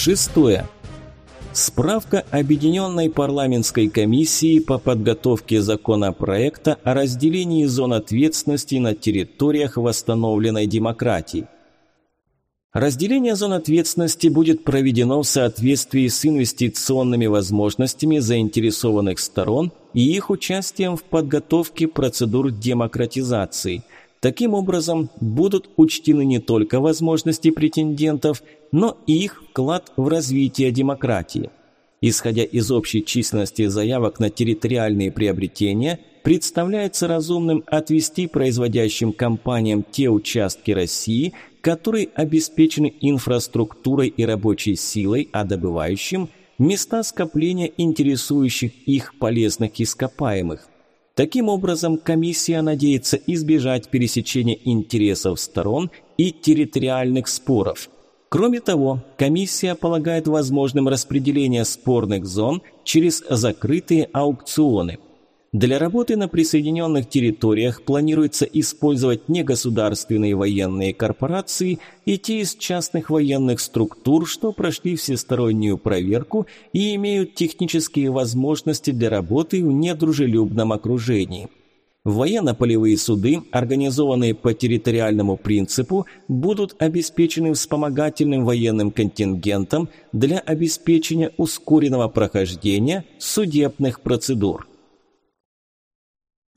Шестое. Справка Объединенной парламентской комиссии по подготовке законопроекта о разделении зон ответственности на территориях восстановленной демократии. Разделение зон ответственности будет проведено в соответствии с инвестиционными возможностями заинтересованных сторон и их участием в подготовке процедур демократизации. Таким образом, будут учтены не только возможности претендентов, но и их вклад в развитие демократии. Исходя из общей численности заявок на территориальные приобретения, представляется разумным отвести производящим компаниям те участки России, которые обеспечены инфраструктурой и рабочей силой, а добывающим – места скопления интересующих их полезных ископаемых. Таким образом, комиссия надеется избежать пересечения интересов сторон и территориальных споров – Кроме того, комиссия полагает возможным распределение спорных зон через закрытые аукционы. Для работы на присоединенных территориях планируется использовать негосударственные военные корпорации и те из частных военных структур, что прошли всестороннюю проверку и имеют технические возможности для работы в недружелюбном окружении. Военно-полевые суды, организованные по территориальному принципу, будут обеспечены вспомогательным военным контингентом для обеспечения ускоренного прохождения судебных процедур.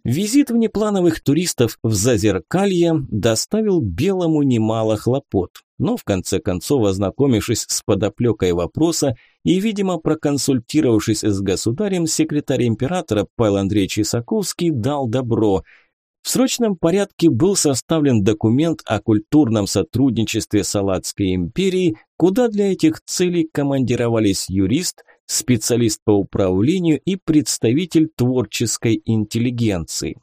Визит внеплановых туристов в Зазеркалье доставил Белому немало хлопот, но в конце концов, ознакомившись с подоплекой вопроса и, видимо, проконсультировавшись с государем, секретарь императора Павел Андреевич Исаковский дал добро. В срочном порядке был составлен документ о культурном сотрудничестве Салатской империей, куда для этих целей командировались юрист – специалист по управлению и представитель творческой интеллигенции.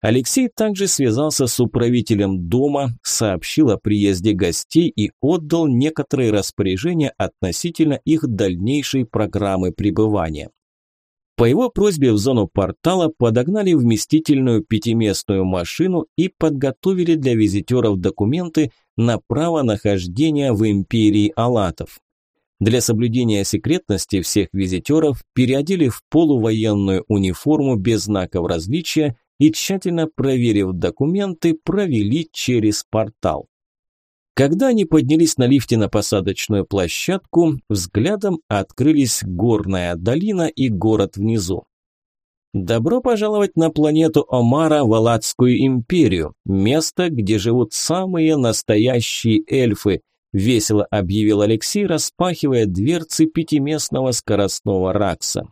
Алексей также связался с управителем дома, сообщил о приезде гостей и отдал некоторые распоряжения относительно их дальнейшей программы пребывания. По его просьбе в зону портала подогнали вместительную пятиместную машину и подготовили для визитеров документы на право нахождения в империи Алатов. Для соблюдения секретности всех визитеров переодели в полувоенную униформу без знаков различия и, тщательно проверив документы, провели через портал. Когда они поднялись на лифте на посадочную площадку, взглядом открылись горная долина и город внизу. Добро пожаловать на планету Омара в Аладскую империю, место, где живут самые настоящие эльфы – весело объявил Алексей, распахивая дверцы пятиместного скоростного ракса.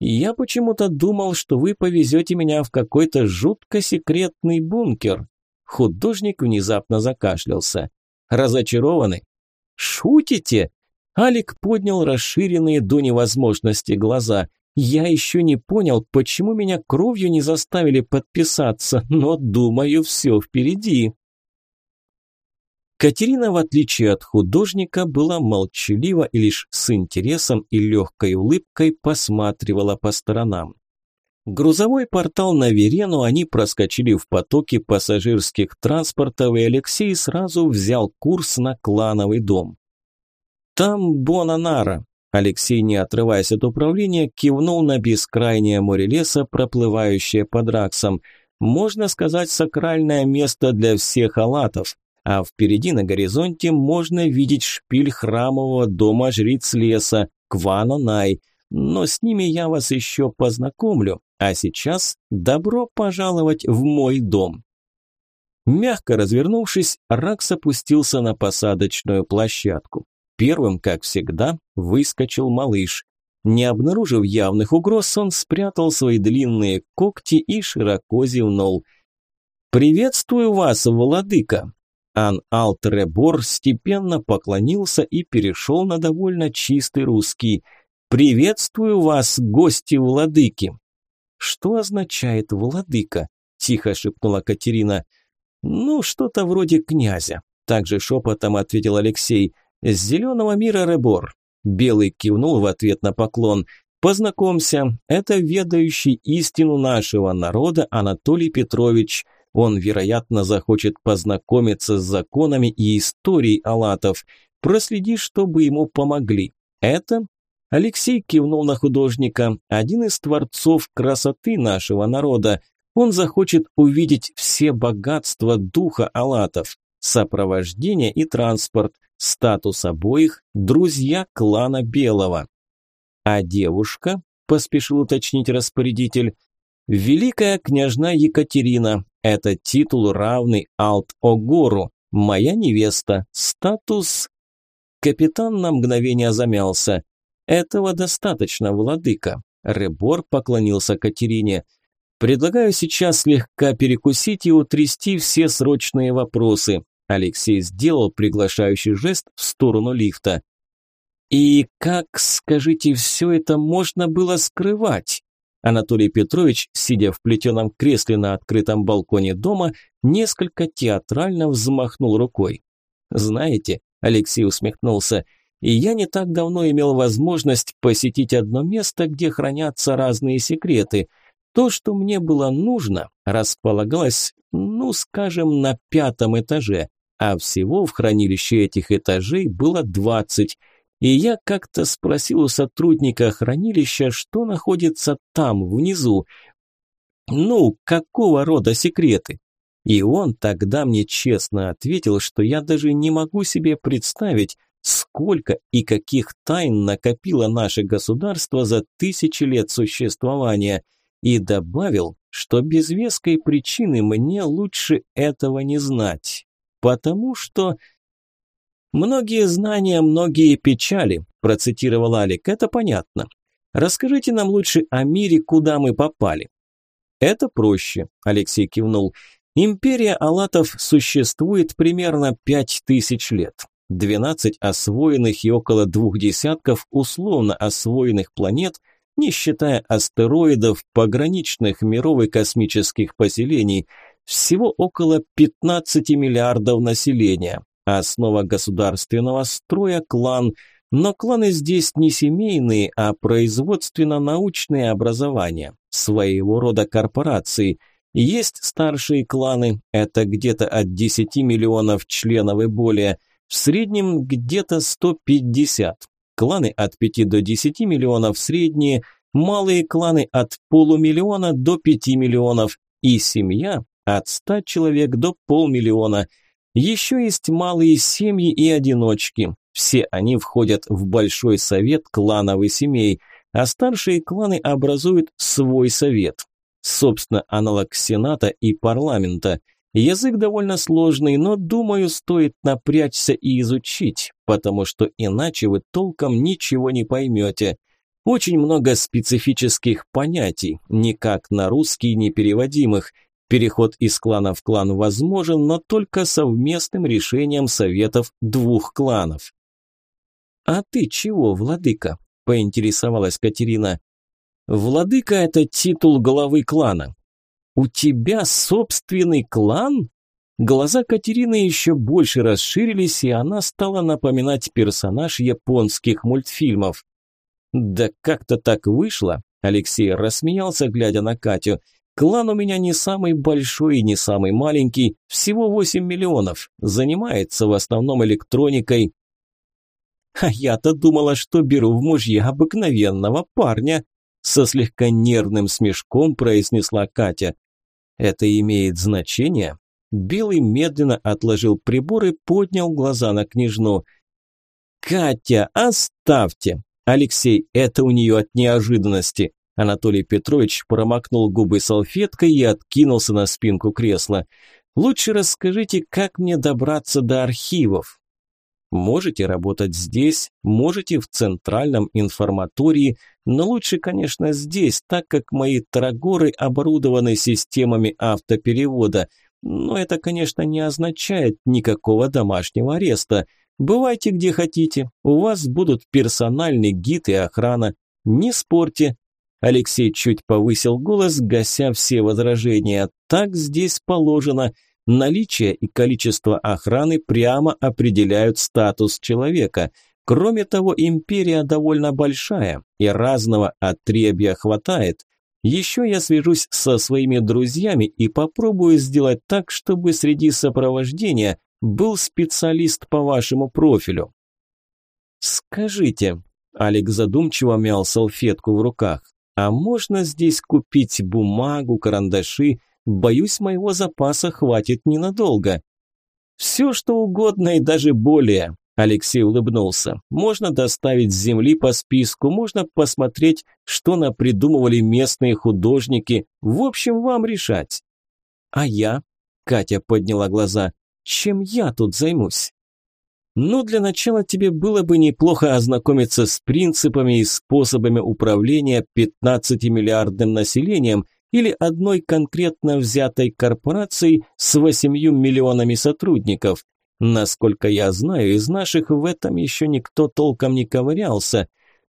«Я почему-то думал, что вы повезете меня в какой-то жутко секретный бункер». Художник внезапно закашлялся. «Разочарованы?» «Шутите?» Алик поднял расширенные до невозможности глаза. «Я еще не понял, почему меня кровью не заставили подписаться, но, думаю, все впереди». Катерина, в отличие от художника, была молчалива и лишь с интересом и легкой улыбкой посматривала по сторонам. Грузовой портал на Верену они проскочили в потоке пассажирских транспортов, и Алексей сразу взял курс на клановый дом. «Там Бонанара», Алексей, не отрываясь от управления, кивнул на бескрайнее море леса, проплывающее под Раксом. Можно сказать, сакральное место для всех алатов а впереди на горизонте можно видеть шпиль храмового дома жриц леса Кванонай, но с ними я вас еще познакомлю, а сейчас добро пожаловать в мой дом. Мягко развернувшись, Ракс опустился на посадочную площадку. Первым, как всегда, выскочил малыш. Не обнаружив явных угроз, он спрятал свои длинные когти и широко зевнул. «Приветствую вас, владыка!» Ан Алтребор степенно поклонился и перешел на довольно чистый русский. «Приветствую вас, гости владыки!» «Что означает владыка?» – тихо шепнула Катерина. «Ну, что-то вроде князя», – также шепотом ответил Алексей. «С зеленого мира Ребор». Белый кивнул в ответ на поклон. «Познакомься, это ведающий истину нашего народа Анатолий Петрович. Он, вероятно, захочет познакомиться с законами и историей алатов. Проследи, чтобы ему помогли. Это Алексей кивнул на художника, один из творцов красоты нашего народа. Он захочет увидеть все богатства духа алатов, сопровождение и транспорт, статус обоих, друзья клана Белого. А девушка, поспешил уточнить распорядитель, Великая княжна Екатерина – это титул равный Алт-Огору, моя невеста, статус… Капитан на мгновение замялся. Этого достаточно, владыка. Ребор поклонился Катерине. Предлагаю сейчас слегка перекусить и утрясти все срочные вопросы. Алексей сделал приглашающий жест в сторону лифта. И как, скажите, все это можно было скрывать? Анатолий Петрович, сидя в плетеном кресле на открытом балконе дома, несколько театрально взмахнул рукой. «Знаете», – Алексей усмехнулся, – «и я не так давно имел возможность посетить одно место, где хранятся разные секреты. То, что мне было нужно, располагалось, ну, скажем, на пятом этаже, а всего в хранилище этих этажей было двадцать – и я как-то спросил у сотрудника хранилища, что находится там, внизу. Ну, какого рода секреты? И он тогда мне честно ответил, что я даже не могу себе представить, сколько и каких тайн накопило наше государство за тысячи лет существования, и добавил, что без веской причины мне лучше этого не знать, потому что «Многие знания, многие печали», – процитировал Алик, – «это понятно. Расскажите нам лучше о мире, куда мы попали». «Это проще», – Алексей кивнул. «Империя Алатов существует примерно пять тысяч лет. Двенадцать освоенных и около двух десятков условно освоенных планет, не считая астероидов, пограничных миров и космических поселений, всего около 15 миллиардов населения, Основа государственного строя – клан, но кланы здесь не семейные, а производственно-научные образования, своего рода корпорации. Есть старшие кланы, это где-то от 10 миллионов членов и более, в среднем где-то 150. Кланы от 5 до 10 миллионов средние, малые кланы от полумиллиона до 5 миллионов и семья от 100 человек до полмиллиона – еще есть малые семьи и одиночки. Все они входят в большой совет кланов и семей, а старшие кланы образуют свой совет. Собственно, аналог Сената и парламента. Язык довольно сложный, но, думаю, стоит напрячься и изучить, потому что иначе вы толком ничего не поймете. Очень много специфических понятий, никак на русский непереводимых – Переход из клана в клан возможен, но только совместным решением советов двух кланов. «А ты чего, владыка?» – поинтересовалась Катерина. «Владыка – это титул главы клана». «У тебя собственный клан?» Глаза Катерины еще больше расширились, и она стала напоминать персонаж японских мультфильмов. «Да как-то так вышло», – Алексей рассмеялся, глядя на Катю – Клан у меня не самый большой и не самый маленький, всего 8 миллионов, занимается в основном электроникой. А я-то думала, что беру в мужья обыкновенного парня, со слегка нервным смешком произнесла Катя. Это имеет значение? Белый медленно отложил прибор и поднял глаза на княжну. «Катя, оставьте!» Алексей, это у нее от неожиданности. Анатолий Петрович промокнул губы салфеткой и откинулся на спинку кресла. «Лучше расскажите, как мне добраться до архивов?» Можете работать здесь, можете в центральном информатории, но лучше, конечно, здесь, так как мои трагоры оборудованы системами автоперевода. Но это, конечно, не означает никакого домашнего ареста. Бывайте где хотите, у вас будут персональный гид и охрана. Не спорьте, Алексей чуть повысил голос, гася все возражения. Так здесь положено. Наличие и количество охраны прямо определяют статус человека. Кроме того, империя довольно большая, и разного отребья хватает. Еще я свяжусь со своими друзьями и попробую сделать так, чтобы среди сопровождения был специалист по вашему профилю. Скажите, Алик задумчиво мял салфетку в руках. А можно здесь купить бумагу, карандаши? Боюсь, моего запаса хватит ненадолго. Все, что угодно и даже более. Алексей улыбнулся. Можно доставить с земли по списку, можно посмотреть, что напридумывали местные художники. В общем, вам решать. А я? Катя подняла глаза. Чем я тут займусь? Ну, для начала тебе было бы неплохо ознакомиться с принципами и способами управления 15-миллиардным населением или одной конкретно взятой корпорацией с 8 миллионами сотрудников. Насколько я знаю, из наших в этом еще никто толком не ковырялся.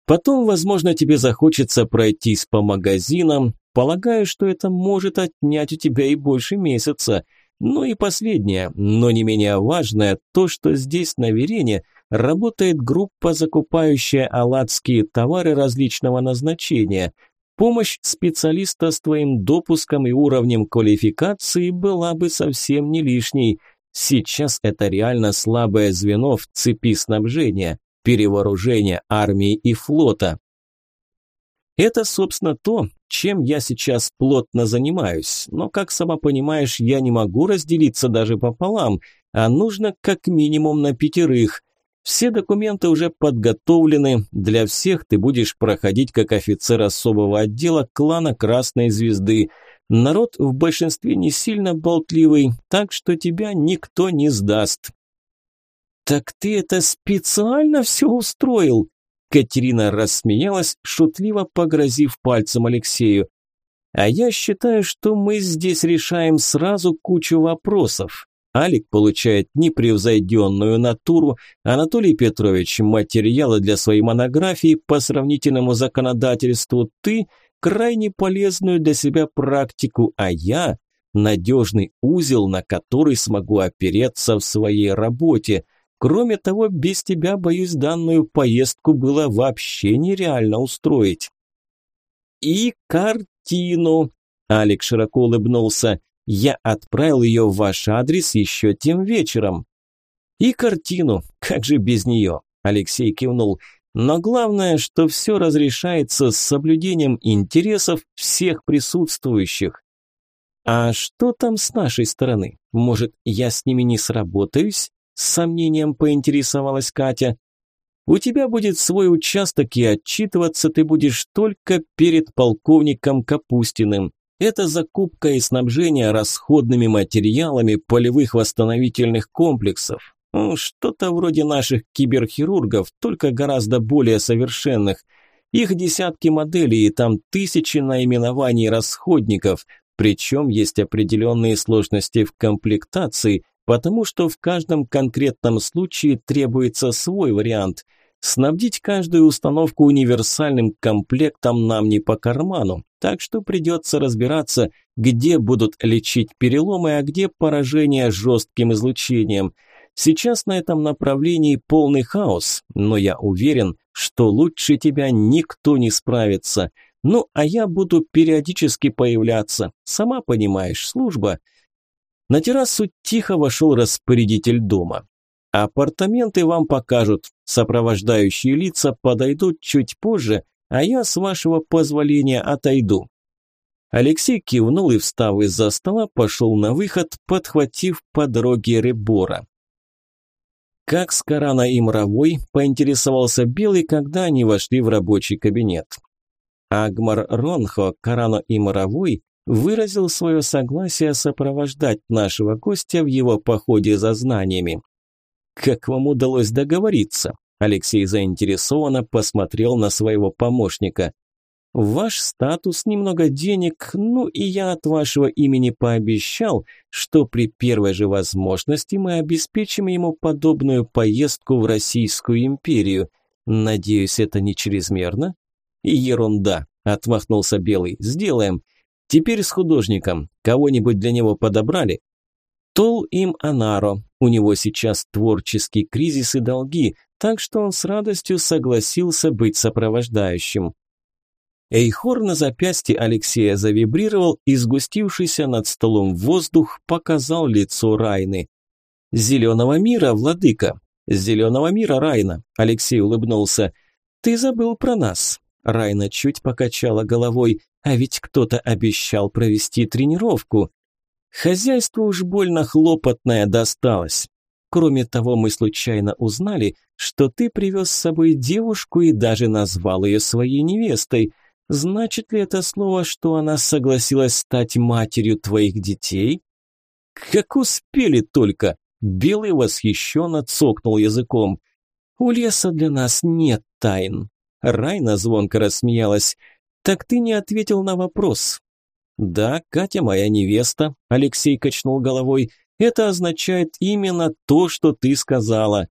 Потом, возможно, тебе захочется пройтись по магазинам. Полагаю, что это может отнять у тебя и больше месяца – ну и последнее, но не менее важное, то, что здесь на Верене работает группа, закупающая аладские товары различного назначения. Помощь специалиста с твоим допуском и уровнем квалификации была бы совсем не лишней. Сейчас это реально слабое звено в цепи снабжения, перевооружения армии и флота. Это, собственно, то, чем я сейчас плотно занимаюсь, но, как сама понимаешь, я не могу разделиться даже пополам, а нужно как минимум на пятерых. Все документы уже подготовлены, для всех ты будешь проходить как офицер особого отдела клана Красной Звезды. Народ в большинстве не сильно болтливый, так что тебя никто не сдаст. «Так ты это специально все устроил?» Катерина рассмеялась, шутливо погрозив пальцем Алексею. А я считаю, что мы здесь решаем сразу кучу вопросов. Алик получает непревзойденную натуру, Анатолий Петрович – материалы для своей монографии по сравнительному законодательству, ты – крайне полезную для себя практику, а я – надежный узел, на который смогу опереться в своей работе – Кроме того, без тебя, боюсь, данную поездку было вообще нереально устроить. И картину. Алик широко улыбнулся. Я отправил ее в ваш адрес еще тем вечером. И картину, как же без нее? Алексей кивнул. Но главное, что все разрешается с соблюдением интересов всех присутствующих. А что там с нашей стороны? Может, я с ними не сработаюсь? С сомнением поинтересовалась Катя. У тебя будет свой участок, и отчитываться ты будешь только перед полковником Капустиным. Это закупка и снабжение расходными материалами полевых восстановительных комплексов. Что-то вроде наших киберхирургов, только гораздо более совершенных. Их десятки моделей, и там тысячи наименований расходников, причем есть определенные сложности в комплектации, потому что в каждом конкретном случае требуется свой вариант. Снабдить каждую установку универсальным комплектом нам не по карману, так что придется разбираться, где будут лечить переломы, а где поражение жестким излучением. Сейчас на этом направлении полный хаос, но я уверен, что лучше тебя никто не справится. Ну, а я буду периодически появляться. Сама понимаешь, служба – на террасу тихо вошел распорядитель дома. Апартаменты вам покажут, сопровождающие лица подойдут чуть позже, а я, с вашего позволения, отойду. Алексей кивнул и, встав из-за стола, пошел на выход, подхватив по дороге Ребора. Как с Корана и Мровой, поинтересовался Белый, когда они вошли в рабочий кабинет. Агмар Ронхо, Корана и Мровой выразил свое согласие сопровождать нашего гостя в его походе за знаниями. «Как вам удалось договориться?» Алексей заинтересованно посмотрел на своего помощника. «Ваш статус, немного денег, ну и я от вашего имени пообещал, что при первой же возможности мы обеспечим ему подобную поездку в Российскую империю. Надеюсь, это не чрезмерно?» «Ерунда», – отмахнулся Белый, – «сделаем. Теперь с художником. Кого-нибудь для него подобрали? Тол им Анаро. У него сейчас творческий кризис и долги, так что он с радостью согласился быть сопровождающим. Эйхор на запястье Алексея завибрировал, и сгустившийся над столом воздух показал лицо Райны. «Зеленого мира, владыка! «Зеленого мира, Райна», – Алексей улыбнулся. «Ты забыл про нас». Райна чуть покачала головой. «А ведь кто-то обещал провести тренировку». Хозяйство уж больно хлопотное досталось. Кроме того, мы случайно узнали, что ты привез с собой девушку и даже назвал ее своей невестой. Значит ли это слово, что она согласилась стать матерью твоих детей? Как успели только! Белый восхищенно цокнул языком. У леса для нас нет тайн. Райна звонко рассмеялась. Так ты не ответил на вопрос. Да, Катя моя невеста, Алексей качнул головой. Это означает именно то, что ты сказала.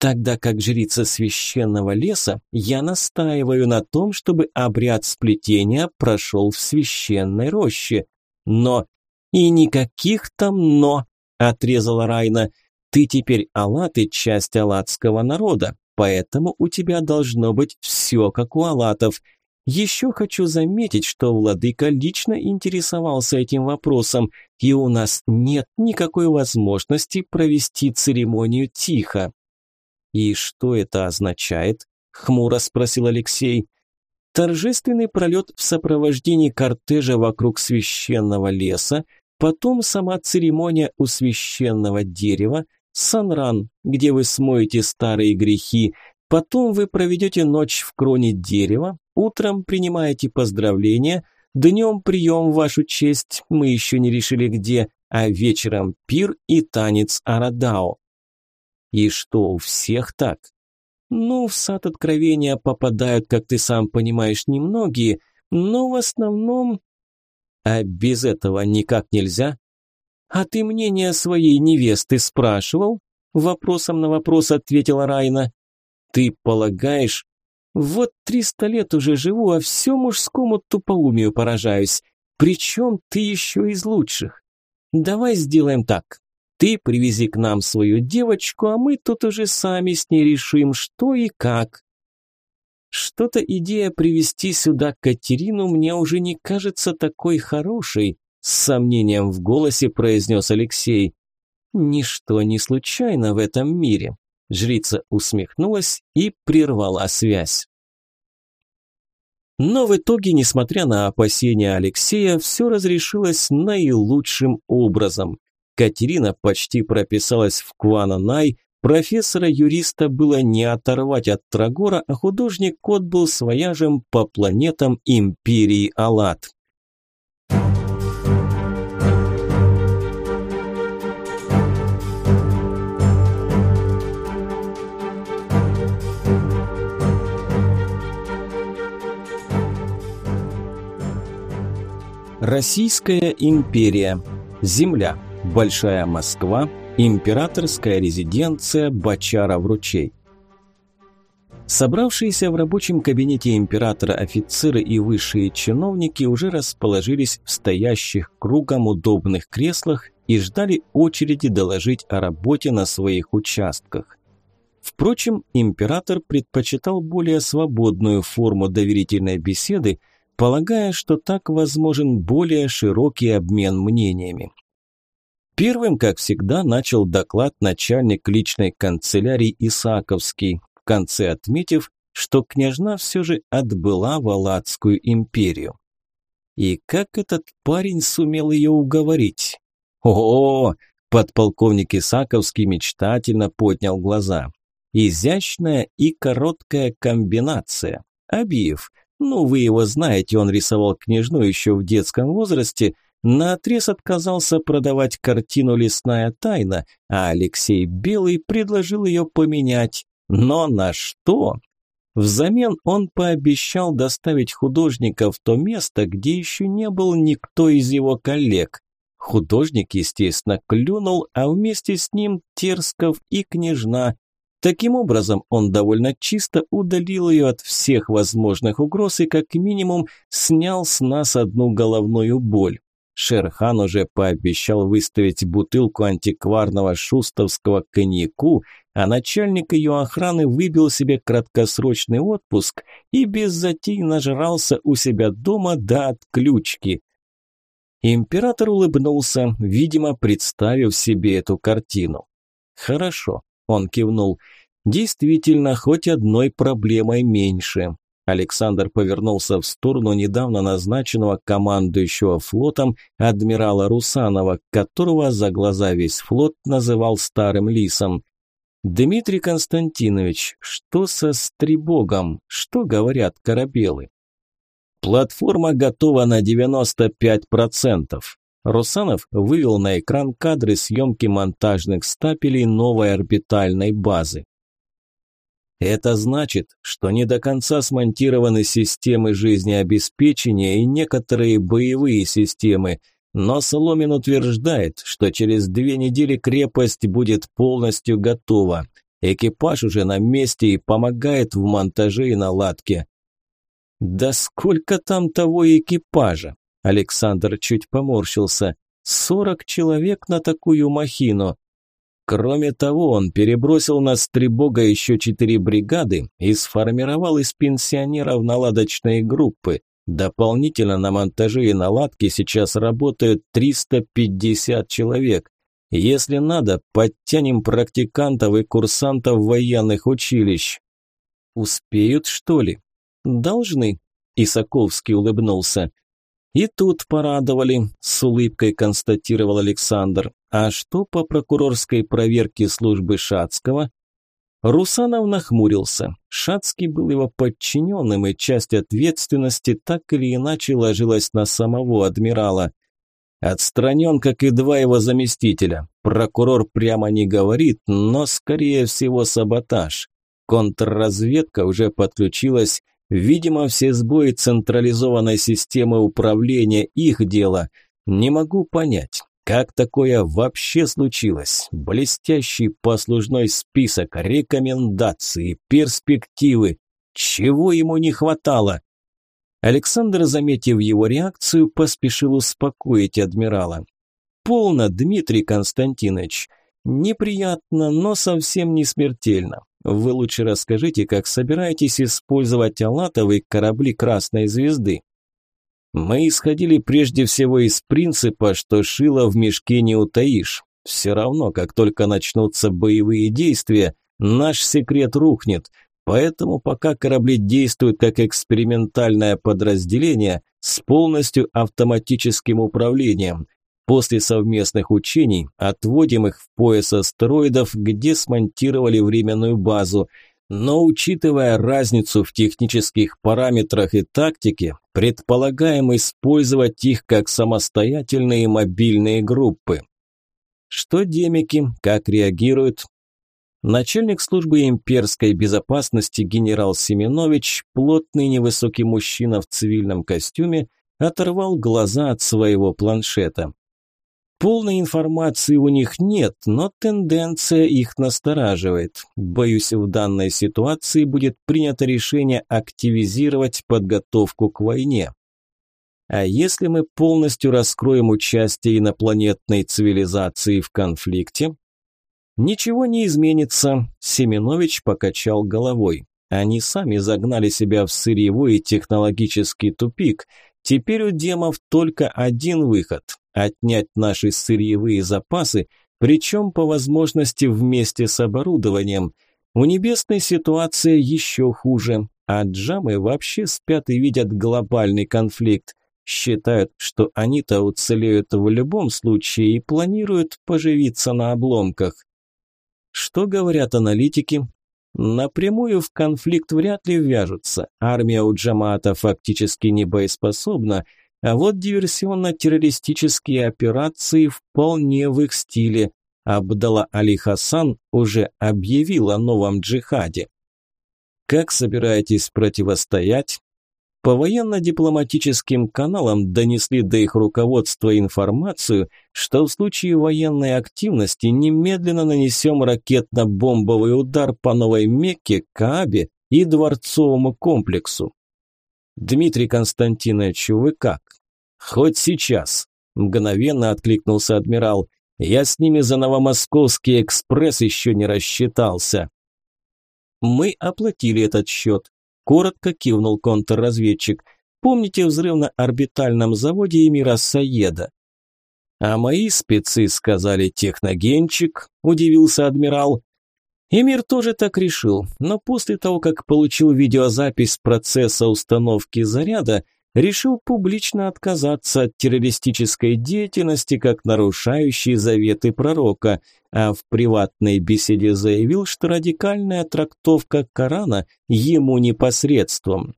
Тогда как жрица священного леса, я настаиваю на том, чтобы обряд сплетения прошел в священной роще. Но... И никаких там «но», отрезала Райна. Ты теперь Алат и часть алатского народа, поэтому у тебя должно быть все как у алатов. Еще хочу заметить, что владыка лично интересовался этим вопросом, и у нас нет никакой возможности провести церемонию тихо. «И что это означает?» – хмуро спросил Алексей. Торжественный пролет в сопровождении кортежа вокруг священного леса, потом сама церемония у священного дерева, санран, где вы смоете старые грехи, потом вы проведете ночь в кроне дерева, утром принимаете поздравления, днем прием в вашу честь, мы еще не решили где, а вечером пир и танец Арадао. И что, у всех так? Ну, в сад откровения попадают, как ты сам понимаешь, немногие, но в основном... А без этого никак нельзя? А ты мнение своей невесты спрашивал? Вопросом на вопрос ответила Райна. Ты полагаешь... Вот триста лет уже живу, а все мужскому тупоумию поражаюсь. Причем ты еще из лучших. Давай сделаем так. Ты привези к нам свою девочку, а мы тут уже сами с ней решим, что и как. Что-то идея привести сюда Катерину мне уже не кажется такой хорошей, с сомнением в голосе произнес Алексей. Ничто не случайно в этом мире. Жрица усмехнулась и прервала связь. Но в итоге, несмотря на опасения Алексея, все разрешилось наилучшим образом. Катерина почти прописалась в Квананай, профессора-юриста было не оторвать от Трагора, а художник Кот был свояжем по планетам Империи Алат. Российская империя. Земля. Большая Москва, императорская резиденция Бочаров-Ручей. Собравшиеся в рабочем кабинете императора офицеры и высшие чиновники уже расположились в стоящих кругом удобных креслах и ждали очереди доложить о работе на своих участках. Впрочем, император предпочитал более свободную форму доверительной беседы, полагая, что так возможен более широкий обмен мнениями. Первым, как всегда, начал доклад начальник личной канцелярии Исаковский, в конце отметив, что княжна все же отбыла в Алатскую империю. И как этот парень сумел ее уговорить? -о подполковник Исаковский мечтательно поднял глаза. Изящная и короткая комбинация. Абиев, ну вы его знаете, он рисовал княжну еще в детском возрасте – наотрез отказался продавать картину «Лесная тайна», а Алексей Белый предложил ее поменять. Но на что? Взамен он пообещал доставить художника в то место, где еще не был никто из его коллег. Художник, естественно, клюнул, а вместе с ним Терсков и княжна. Таким образом, он довольно чисто удалил ее от всех возможных угроз и как минимум снял с нас одну головную боль. Шерхан уже пообещал выставить бутылку антикварного шустовского коньяку, а начальник ее охраны выбил себе краткосрочный отпуск и без затей нажрался у себя дома до отключки. Император улыбнулся, видимо, представив себе эту картину. Хорошо, Он кивнул. Действительно, хоть одной проблемой меньше. Александр повернулся в сторону недавно назначенного командующего флотом адмирала Русанова, которого за глаза весь флот называл старым лисом. «Дмитрий Константинович, что со стрибогом? Что говорят корабелы?» «Платформа готова на 95%. Русанов вывел на экран кадры съемки монтажных стапелей новой орбитальной базы. Это значит, что не до конца смонтированы системы жизнеобеспечения и некоторые боевые системы, но Соломин утверждает, что через две недели крепость будет полностью готова. Экипаж уже на месте и помогает в монтаже и наладке. Да сколько там того экипажа? Александр чуть поморщился. Сорок человек на такую махину. Кроме того, он перебросил на Стребога еще четыре бригады и сформировал из пенсионеров наладочные группы. Дополнительно на монтаже и наладке сейчас работают 350 человек. Если надо, подтянем практикантов и курсантов военных училищ. Успеют, что ли? Должны. Исаковский улыбнулся. И тут порадовали, с улыбкой констатировал Александр. А что по прокурорской проверке службы Шацкого? Русанов нахмурился. Шацкий был его подчиненным, и часть ответственности так или иначе ложилась на самого адмирала. Отстранен, как и два его заместителя. Прокурор прямо не говорит, но, скорее всего, саботаж. Контрразведка уже подключилась Видимо, все сбои централизованной системы управления их дело. Не могу понять, как такое вообще случилось? Блестящий послужной список, рекомендации, перспективы. Чего ему не хватало? Александр, заметив его реакцию, поспешил успокоить адмирала. «Полно, Дмитрий Константинович. Неприятно, но совсем не смертельно. Вы лучше расскажите, как собираетесь использовать алатовые корабли Красной Звезды. Мы исходили прежде всего из принципа, что шило в мешке не утаишь. Все равно, как только начнутся боевые действия, наш секрет рухнет. Поэтому пока корабли действуют как экспериментальное подразделение с полностью автоматическим управлением – После совместных учений отводим их в пояс астероидов, где смонтировали временную базу. Но учитывая разницу в технических параметрах и тактике, предполагаем использовать их как самостоятельные мобильные группы. Что демики, как реагируют? Начальник службы имперской безопасности генерал Семенович, плотный невысокий мужчина в цивильном костюме, оторвал глаза от своего планшета. Полной информации у них нет, но тенденция их настораживает. Боюсь, в данной ситуации будет принято решение активизировать подготовку к войне. А если мы полностью раскроем участие инопланетной цивилизации в конфликте? Ничего не изменится, Семенович покачал головой. Они сами загнали себя в сырьевой и технологический тупик. Теперь у демов только один выход отнять наши сырьевые запасы, причем по возможности вместе с оборудованием. У небесной ситуация еще хуже, а джамы вообще спят и видят глобальный конфликт. Считают, что они-то уцелеют в любом случае и планируют поживиться на обломках. Что говорят аналитики? Напрямую в конфликт вряд ли ввяжутся. Армия у Джамаата фактически не боеспособна – а вот диверсионно-террористические операции вполне в их стиле. Абдалла Али Хасан уже объявил о новом джихаде. Как собираетесь противостоять? По военно-дипломатическим каналам донесли до их руководства информацию, что в случае военной активности немедленно нанесем ракетно-бомбовый удар по Новой Мекке, Каабе и Дворцовому комплексу. Дмитрий Константинович, вы как? Хоть сейчас, мгновенно откликнулся адмирал. Я с ними за Новомосковский экспресс еще не рассчитался. Мы оплатили этот счет, коротко кивнул контрразведчик. Помните взрыв на орбитальном заводе Эмира Саеда? А мои спецы сказали техногенчик, удивился адмирал. Эмир тоже так решил, но после того, как получил видеозапись процесса установки заряда, решил публично отказаться от террористической деятельности как нарушающей заветы пророка, а в приватной беседе заявил, что радикальная трактовка Корана ему непосредством.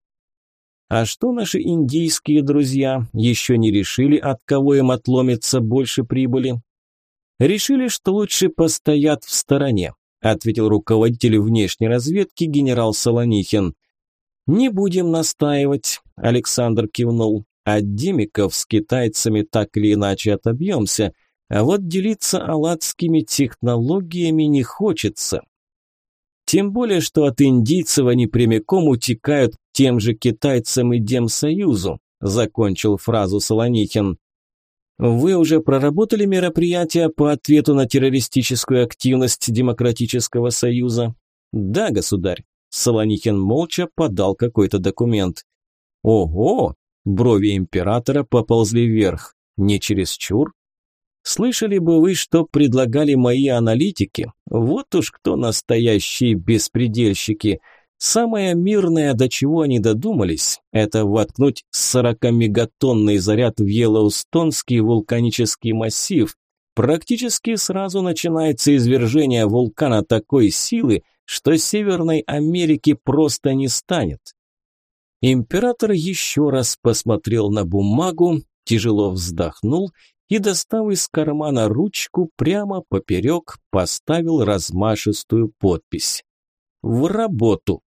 А что наши индийские друзья еще не решили, от кого им отломится больше прибыли? Решили, что лучше постоят в стороне, ответил руководитель внешней разведки генерал Солонихин. Не будем настаивать, Александр кивнул. От Демиков с китайцами так или иначе отобьемся, а вот делиться аладскими технологиями не хочется. Тем более, что от индийцев они прямиком утекают к тем же китайцам и Демсоюзу, закончил фразу Солонихин. Вы уже проработали мероприятия по ответу на террористическую активность Демократического Союза? Да, государь. Солонихин молча подал какой-то документ. Ого! Брови императора поползли вверх. Не чересчур? Слышали бы вы, что предлагали мои аналитики? Вот уж кто настоящие беспредельщики – Самое мирное, до чего они додумались, это воткнуть 40-мегатонный заряд в Йеллоустонский вулканический массив. Практически сразу начинается извержение вулкана такой силы, что Северной Америки просто не станет. Император еще раз посмотрел на бумагу, тяжело вздохнул и, достав из кармана ручку, прямо поперек поставил размашистую подпись. «В работу!»